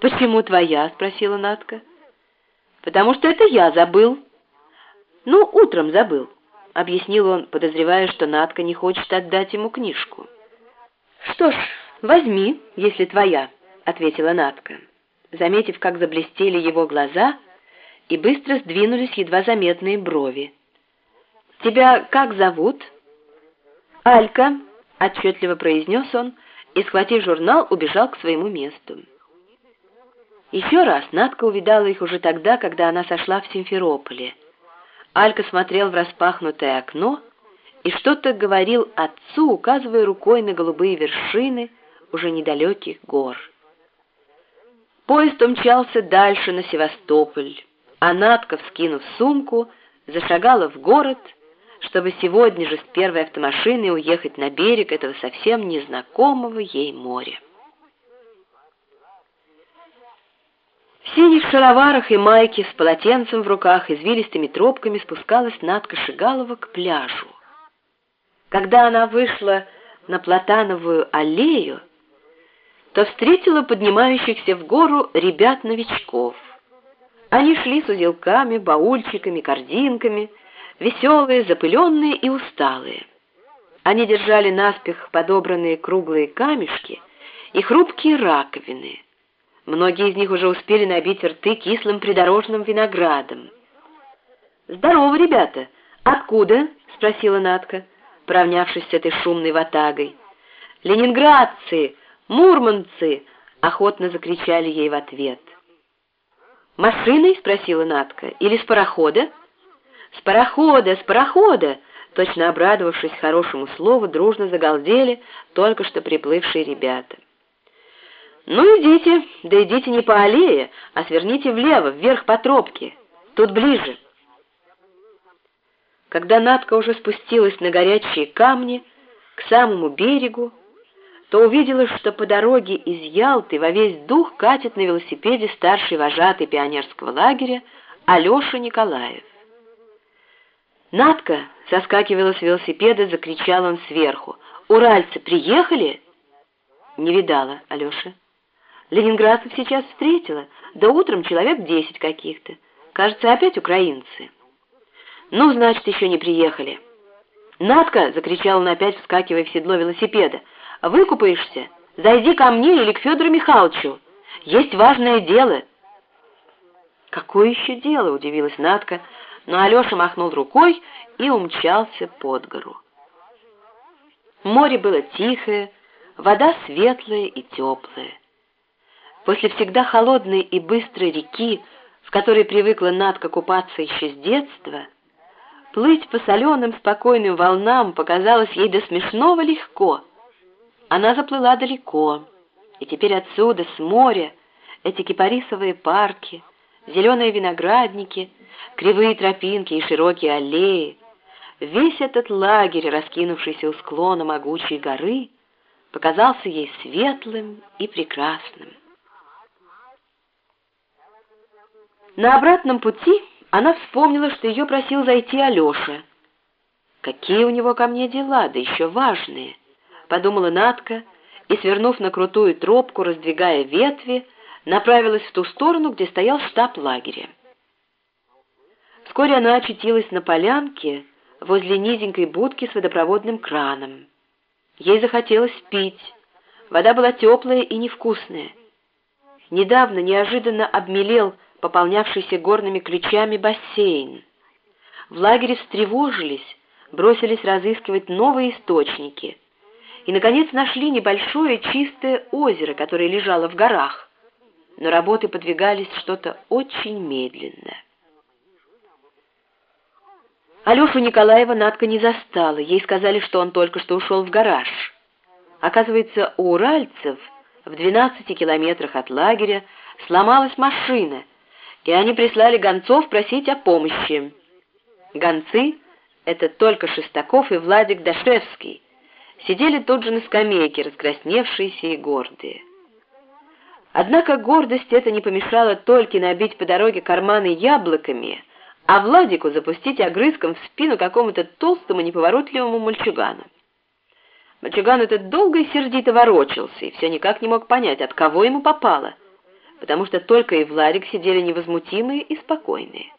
«Почему твоя?» — спросила Натка. «Потому что это я забыл». «Ну, утром забыл», — объяснил он, подозревая, что Натка не хочет отдать ему книжку. «Что ж, возьми, если твоя», — ответила Натка, заметив, как заблестели его глаза, и быстро сдвинулись едва заметные брови. «Тебя как зовут?» «Алька», — отчетливо произнес он, и, схватив журнал, убежал к своему месту. Еще раз Надка увидала их уже тогда, когда она сошла в Симферополе. Алька смотрел в распахнутое окно и что-то говорил отцу, указывая рукой на голубые вершины уже недалеких гор. Поезд умчался дальше на Севастополь, а Надка, вскинув сумку, зашагала в город, чтобы сегодня же с первой автомашины уехать на берег этого совсем незнакомого ей моря. В синих шароварах и майке с полотенцем в руках извилистыми тропками спускалась Надка Шигалова к пляжу. Когда она вышла на Платановую аллею, то встретила поднимающихся в гору ребят-новичков. Они шли с узелками, баульчиками, корзинками, веселые, запыленные и усталые. Они держали наспех подобранные круглые камешки и хрупкие раковины — Многие из них уже успели набить рты кислым придорожным виноградом. «Здорово, ребята! Откуда?» — спросила Натка, поравнявшись с этой шумной ватагой. «Ленинградцы! Мурманцы!» — охотно закричали ей в ответ. «Машиной?» — спросила Натка. «Или с парохода?» «С парохода! С парохода!» Точно обрадовавшись хорошему слову, дружно загалдели только что приплывшие ребята. «Ну, идите, да идите не по аллее, а сверните влево, вверх по тропке. Тут ближе». Когда Надка уже спустилась на горячие камни к самому берегу, то увидела, что по дороге из Ялты во весь дух катит на велосипеде старший вожатый пионерского лагеря Алеша Николаев. «Надка!» — соскакивала с велосипеда, закричал он сверху. «Уральцы приехали?» «Не видала, Алеша». Ленинградцев сейчас встретила, да утром человек десять каких-то. Кажется, опять украинцы. Ну, значит, еще не приехали. «Надка!» — закричал он опять, вскакивая в седло велосипеда. «Выкупаешься? Зайди ко мне или к Федору Михайловичу. Есть важное дело». «Какое еще дело?» — удивилась Надка, но Алеша махнул рукой и умчался под гору. Море было тихое, вода светлая и теплая. После всегда холодной и быстрой реки, в которой привыкла Надка купаться еще с детства, плыть по соленым спокойным волнам показалось ей до смешного легко. Она заплыла далеко, и теперь отсюда, с моря, эти кипарисовые парки, зеленые виноградники, кривые тропинки и широкие аллеи, весь этот лагерь, раскинувшийся у склона могучей горы, показался ей светлым и прекрасным. На обратном пути она вспомнила, что ее просил зайти Алеша. «Какие у него ко мне дела, да еще важные!» — подумала Натка и, свернув на крутую тропку, раздвигая ветви, направилась в ту сторону, где стоял штаб лагеря. Вскоре она очутилась на полянке возле низенькой будки с водопроводным краном. Ей захотелось пить. Вода была теплая и невкусная. Недавно неожиданно обмелел пополнявшийся горными ключами бассейн. В лагере встревожились, бросились разыскивать новые источники и, наконец, нашли небольшое чистое озеро, которое лежало в горах. Но работы подвигались что-то очень медленно. Алешу Николаева Надка не застала, ей сказали, что он только что ушел в гараж. Оказывается, у уральцев в 12 километрах от лагеря сломалась машина — и они прислали гонцов просить о помощи. Гонцы — это только Шестаков и Владик Дашевский, сидели тут же на скамейке, раскрасневшиеся и гордые. Однако гордость это не помешала только набить по дороге карманы яблоками, а Владику запустить огрызком в спину какому-то толстому неповоротливому мальчугану. Мальчуган этот долго и сердито ворочался и все никак не мог понять, от кого ему попало — потому что только и Владик сидели невозмутимые и спокойные.